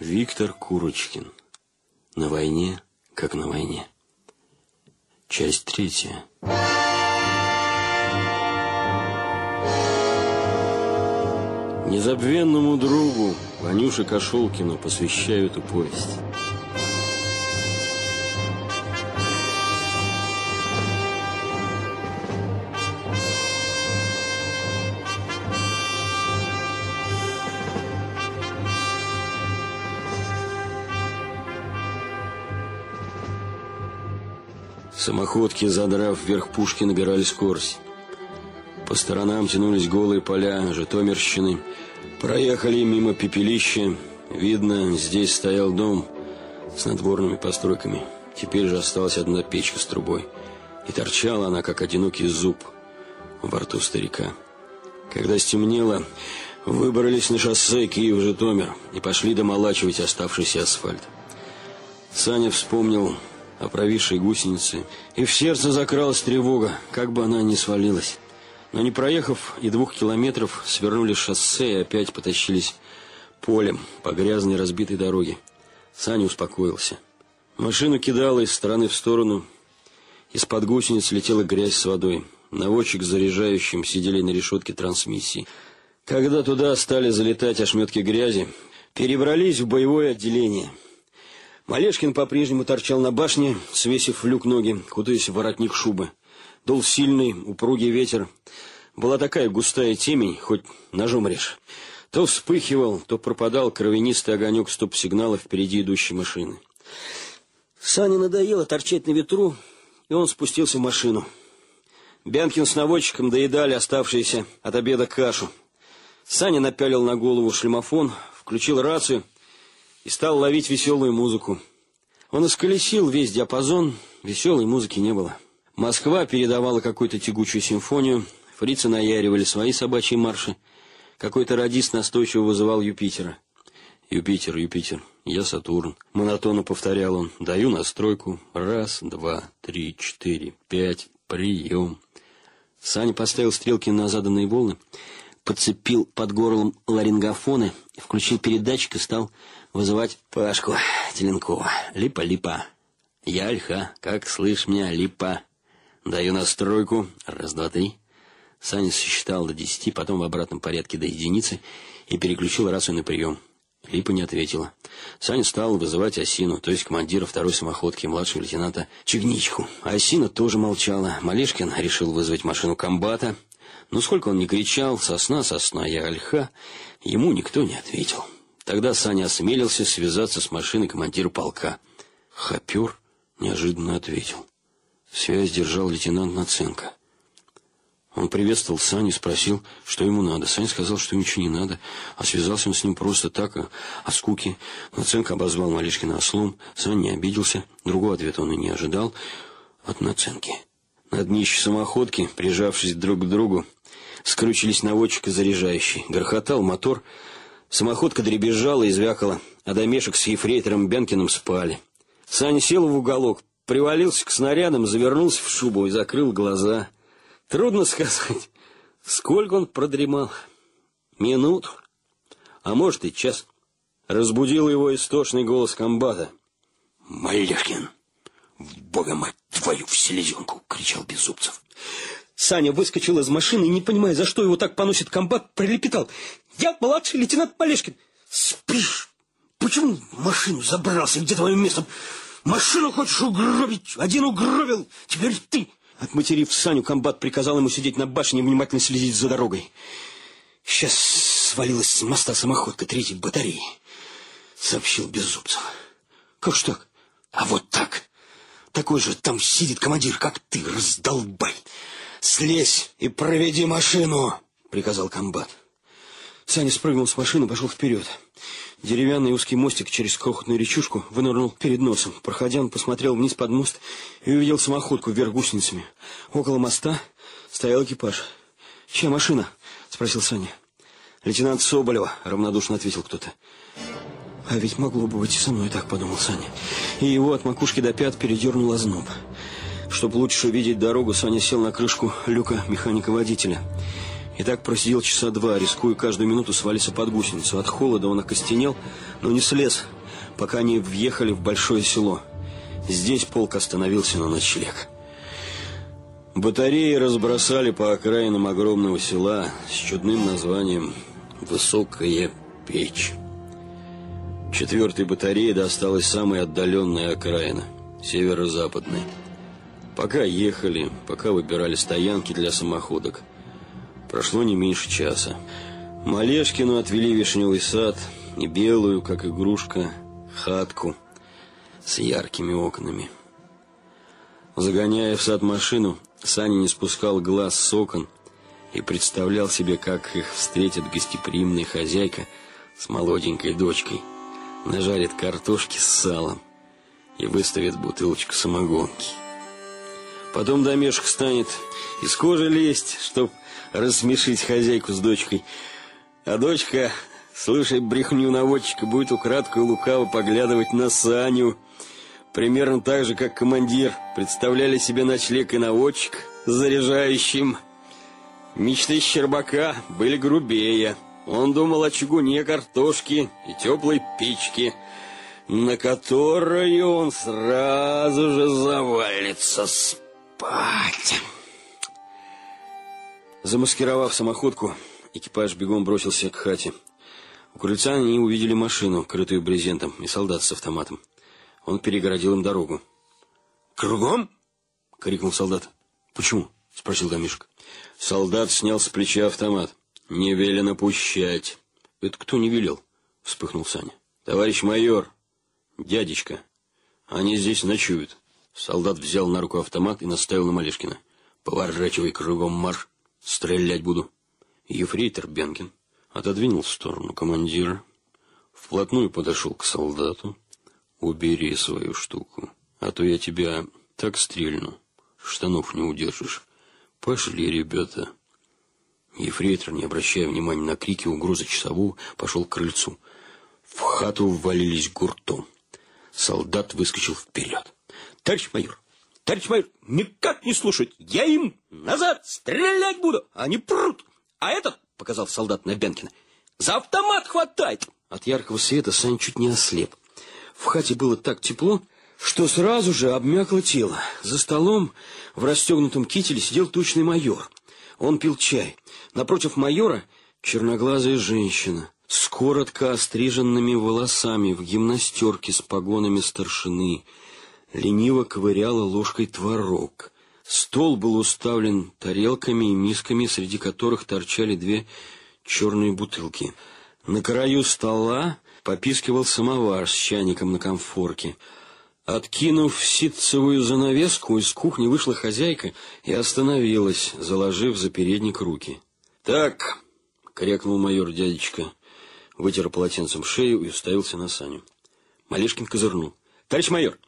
Виктор Курочкин. На войне, как на войне. Часть третья. Незабвенному другу Ванюше Кошелкину посвящаю эту повесть. Самоходки, задрав вверх пушки, набирали скорость. По сторонам тянулись голые поля Житомирщины. Проехали мимо пепелища. Видно, здесь стоял дом с надворными постройками. Теперь же осталась одна печка с трубой. И торчала она, как одинокий зуб во рту старика. Когда стемнело, выбрались на шоссе Киев-Житомир и пошли домолачивать оставшийся асфальт. Саня вспомнил провисшей гусенице, и в сердце закралась тревога, как бы она ни свалилась. Но не проехав и двух километров, свернули шоссе и опять потащились полем по грязной разбитой дороге. Саня успокоился. Машину кидало из стороны в сторону. Из-под гусениц летела грязь с водой. Наводчик с заряжающим сидели на решетке трансмиссии. Когда туда стали залетать ошметки грязи, перебрались в боевое отделение – Малешкин по-прежнему торчал на башне, свесив в люк ноги, кутаясь в воротник шубы. Дул сильный, упругий ветер. Была такая густая темень, хоть ножом режь. То вспыхивал, то пропадал кровянистый огонек стоп-сигнала впереди идущей машины. Сане надоело торчать на ветру, и он спустился в машину. Бянкин с наводчиком доедали оставшиеся от обеда кашу. Саня напялил на голову шлемофон, включил рацию — и стал ловить веселую музыку. Он исколесил весь диапазон, веселой музыки не было. Москва передавала какую-то тягучую симфонию, фрицы наяривали свои собачьи марши. Какой-то радист настойчиво вызывал Юпитера. «Юпитер, Юпитер, я Сатурн», — монотонно повторял он. «Даю настройку. Раз, два, три, четыре, пять. Прием». Саня поставил стрелки на заданные волны, подцепил под горлом ларингофоны, включил передатчик и стал вызывать Пашку Теленкова. Липа-липа. Я Альха, как слышь меня, липа. Даю настройку. Раз, два, три. Саня сосчитал до десяти, потом в обратном порядке до единицы и переключил рацию на прием. Липа не ответила. Саня стал вызывать Осину, то есть командира второй самоходки, младшего лейтенанта Чигничку. Осина тоже молчала. Малешкин решил вызвать машину комбата. Но сколько он ни кричал, сосна, сосна, я альха, ему никто не ответил. Тогда Саня осмелился связаться с машиной командира полка. Хопер неожиданно ответил. Связь держал лейтенант Наценко. Он приветствовал Саню спросил, что ему надо. Саня сказал, что ничего не надо, а связался он с ним просто так, о, о скуке. Наценко обозвал Малишкина ослом, Саня не обиделся, другого ответа он и не ожидал от Наценки. На днище самоходки, прижавшись друг к другу, скрючились наводчик и заряжающий. Грохотал мотор, Самоходка дребезжала и звякала, а домешек с ефрейтором Бенкиным спали. Саня сел в уголок, привалился к снарядам, завернулся в шубу и закрыл глаза. Трудно сказать, сколько он продремал. Минуту, а может и час. Разбудил его истошный голос комбата. «Малякин, в бога мать твою в селезенку!» — кричал Беззубцев. Саня выскочил из машины не понимая, за что его так поносит комбат, прилепетал. «Я младший лейтенант Полешкин». «Спишь? Почему машину забрался? Где твое место? Машину хочешь угробить? Один угробил, теперь ты». Отматерив Саню, комбат приказал ему сидеть на башне и внимательно следить за дорогой. «Сейчас свалилась с моста самоходка третьей батареи», — сообщил Беззубцев. «Как ж так?» «А вот так. Такой же там сидит командир, как ты, раздолбай». «Слезь и проведи машину!» — приказал комбат. Саня спрыгнул с машины, пошел вперед. Деревянный узкий мостик через крохотную речушку вынырнул перед носом. Проходя, он посмотрел вниз под мост и увидел самоходку вверх гусеницами. Около моста стоял экипаж. «Чья машина?» — спросил Саня. «Лейтенант Соболева», — равнодушно ответил кто-то. «А ведь могло бы быть и со мной так», — подумал Саня. И его от макушки до пят передернул озноб. Чтобы лучше увидеть дорогу, Саня сел на крышку люка механика-водителя. И так просидел часа два, рискуя каждую минуту свалиться под гусеницу. От холода он окостенел, но не слез, пока они въехали в большое село. Здесь полк остановился на ночлег. Батареи разбросали по окраинам огромного села с чудным названием «Высокая печь». Четвертой батарее досталась самая отдаленная окраина, северо-западная. Пока ехали, пока выбирали стоянки для самоходок, прошло не меньше часа. Малешкину отвели вишневый сад и белую, как игрушка, хатку с яркими окнами. Загоняя в сад машину, Саня не спускал глаз с окон и представлял себе, как их встретит гостеприимная хозяйка с молоденькой дочкой, нажарит картошки с салом и выставит бутылочку самогонки. Потом домешек станет из кожи лезть, чтоб рассмешить хозяйку с дочкой. А дочка, слушай брехню наводчика, будет украдкой лукаво поглядывать на Саню. Примерно так же, как командир представляли себе ночлег и наводчик с заряжающим. Мечты Щербака были грубее. Он думал о чугуне картошки и теплой печке, на которую он сразу же завалится спать спать. Замаскировав самоходку, экипаж бегом бросился к хате. У крыльца они увидели машину, крытую брезентом, и солдат с автоматом. Он перегородил им дорогу. «Кругом?» — крикнул солдат. «Почему?» — спросил Домишек. Солдат снял с плеча автомат. «Не велено пущать». «Это кто не велел?» — вспыхнул Саня. «Товарищ майор, дядечка, они здесь ночуют». Солдат взял на руку автомат и наставил на Малешкина. «Поворачивай кругом марш, стрелять буду». Ефрейтор Бенкин отодвинул в сторону командира, вплотную подошел к солдату. «Убери свою штуку, а то я тебя так стрельну, штанов не удержишь. Пошли, ребята». Ефрейтор, не обращая внимания на крики угрозы часового, пошел к крыльцу. В хату ввалились гуртом. Солдат выскочил вперед. Товарищ майор, товарищ майор, никак не слушать. Я им назад стрелять буду, а они прут. А этот, показал солдат на Бенкина, за автомат хватает. От яркого света Саня чуть не ослеп. В хате было так тепло, что сразу же обмякло тело. За столом в расстегнутом кителе сидел тучный майор. Он пил чай. Напротив майора черноглазая женщина с коротко остриженными волосами в гимнастерке с погонами старшины – лениво ковыряла ложкой творог. Стол был уставлен тарелками и мисками, среди которых торчали две черные бутылки. На краю стола попискивал самовар с чайником на комфорке. Откинув ситцевую занавеску, из кухни вышла хозяйка и остановилась, заложив за передник руки. «Так!» — крякнул майор дядечка, вытер полотенцем шею и уставился на Саню. Малешкин козырнул. «Товарищ майор!»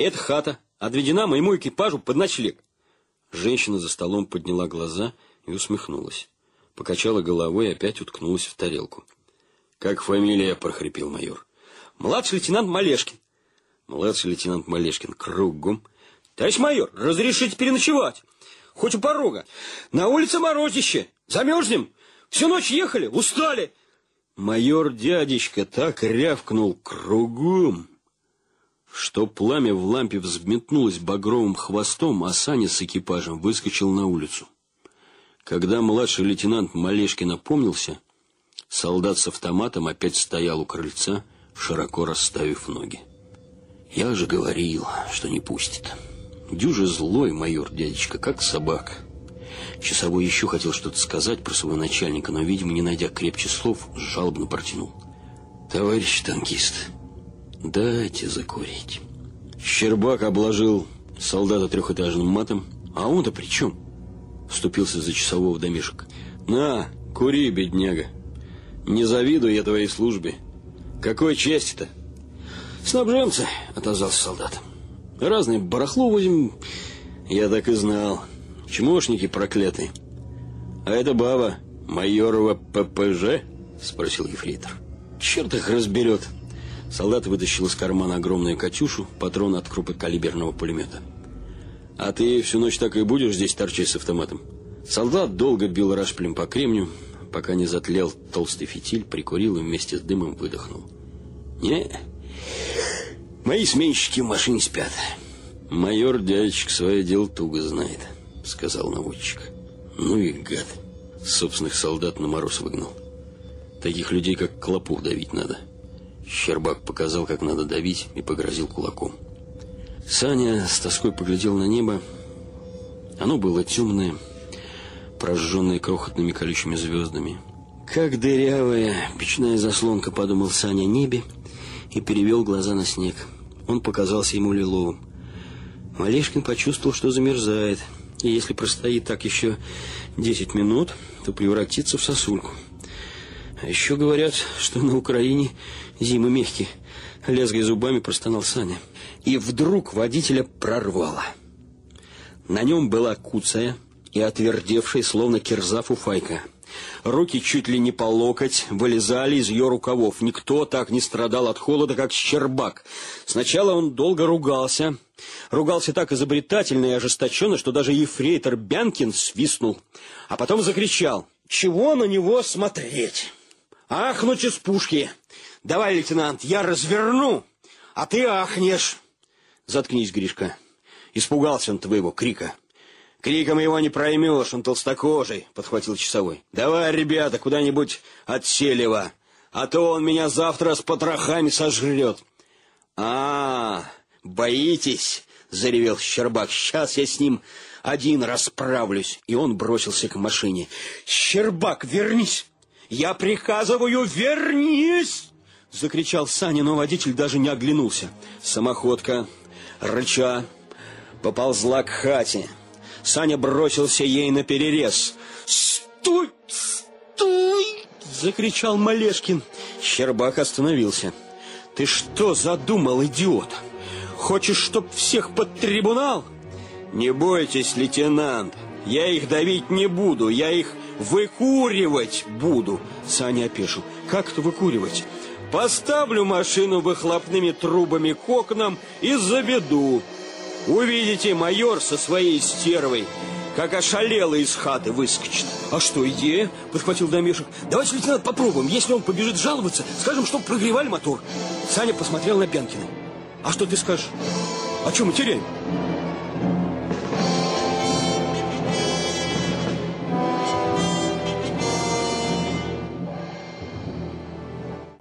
Эта хата отведена моему экипажу под ночлег. Женщина за столом подняла глаза и усмехнулась. Покачала головой и опять уткнулась в тарелку. «Как фамилия?» – прохрипел майор. «Младший лейтенант Малешкин». «Младший лейтенант Малешкин кругом». «Товарищ майор, разрешите переночевать? Хоть у порога. На улице морозище. Замерзнем. Всю ночь ехали, устали». Майор дядечка так рявкнул кругом что пламя в лампе взметнулось багровым хвостом, а Саня с экипажем выскочил на улицу. Когда младший лейтенант Малешкин опомнился, солдат с автоматом опять стоял у крыльца, широко расставив ноги. Я же говорил, что не пустит. Дюже злой майор дядечка, как собака. Часовой еще хотел что-то сказать про своего начальника, но, видимо, не найдя крепче слов, жалобно протянул. «Товарищ танкист, Дайте закурить. Щербак обложил солдата трехэтажным матом. А он-то при чем? Вступился за часового домишек. На, кури, бедняга. Не завидую я твоей службе. Какой части-то? Снабженцы, отозвался солдат. Разные барахло возим. Я так и знал. Чмошники проклятые. А это баба майорова ППЖ? Спросил ефрейтор. Черт их разберет. Солдат вытащил из кармана огромную «Катюшу», патрон от крупнокалиберного пулемета. «А ты всю ночь так и будешь здесь торчать с автоматом?» Солдат долго бил рашплем по кремню, пока не затлел толстый фитиль, прикурил и вместе с дымом выдохнул. Не, мои сменщики в машине спят. Майор дядечек свое дело туго знает, сказал наводчик. Ну и гад. Собственных солдат на мороз выгнал. Таких людей, как клопов, давить надо. Щербак показал, как надо давить, и погрозил кулаком. Саня с тоской поглядел на небо. Оно было темное, прожженное крохотными колючими звездами. Как дырявая печная заслонка, подумал Саня небе и перевел глаза на снег. Он показался ему лиловым. Малешкин почувствовал, что замерзает, и если простоит так еще десять минут, то превратится в сосульку. А еще говорят, что на Украине зимы мягкие. Лязгая зубами, простонал Саня. И вдруг водителя прорвало. На нем была куцая и отвердевшая, словно кирза фуфайка. Руки чуть ли не по локоть вылезали из ее рукавов. Никто так не страдал от холода, как Щербак. Сначала он долго ругался. Ругался так изобретательно и ожесточенно, что даже ефрейтор Бянкин свистнул. А потом закричал. «Чего на него смотреть? Ахнуть из пушки! Давай, лейтенант, я разверну, а ты ахнешь!» «Заткнись, Гришка!» Испугался он твоего крика. Криком его не проймешь, он толстокожий, подхватил часовой. Давай, ребята, куда-нибудь от Селева, а то он меня завтра с потрохами сожрет. А, боитесь? заревел Щербак. Сейчас я с ним один расправлюсь. И он бросился к машине. Щербак, вернись! Я приказываю, вернись! Закричал Саня, но водитель даже не оглянулся. Самоходка, рыча, поползла к хате. Саня бросился ей на перерез. «Стой! Стой!» — закричал Малешкин. Щербак остановился. «Ты что задумал, идиот? Хочешь, чтоб всех под трибунал?» «Не бойтесь, лейтенант, я их давить не буду, я их выкуривать буду!» Саня опешил. «Как это выкуривать?» «Поставлю машину выхлопными трубами к окнам и заведу. Увидите, майор со своей стервой, как ошалелый из хаты выскочит. А что, идея? Подхватил Домешек. Давайте, лейтенант, попробуем. Если он побежит жаловаться, скажем, что прогревали мотор. Саня посмотрел на Пянкина. А что ты скажешь? А что мы теряем?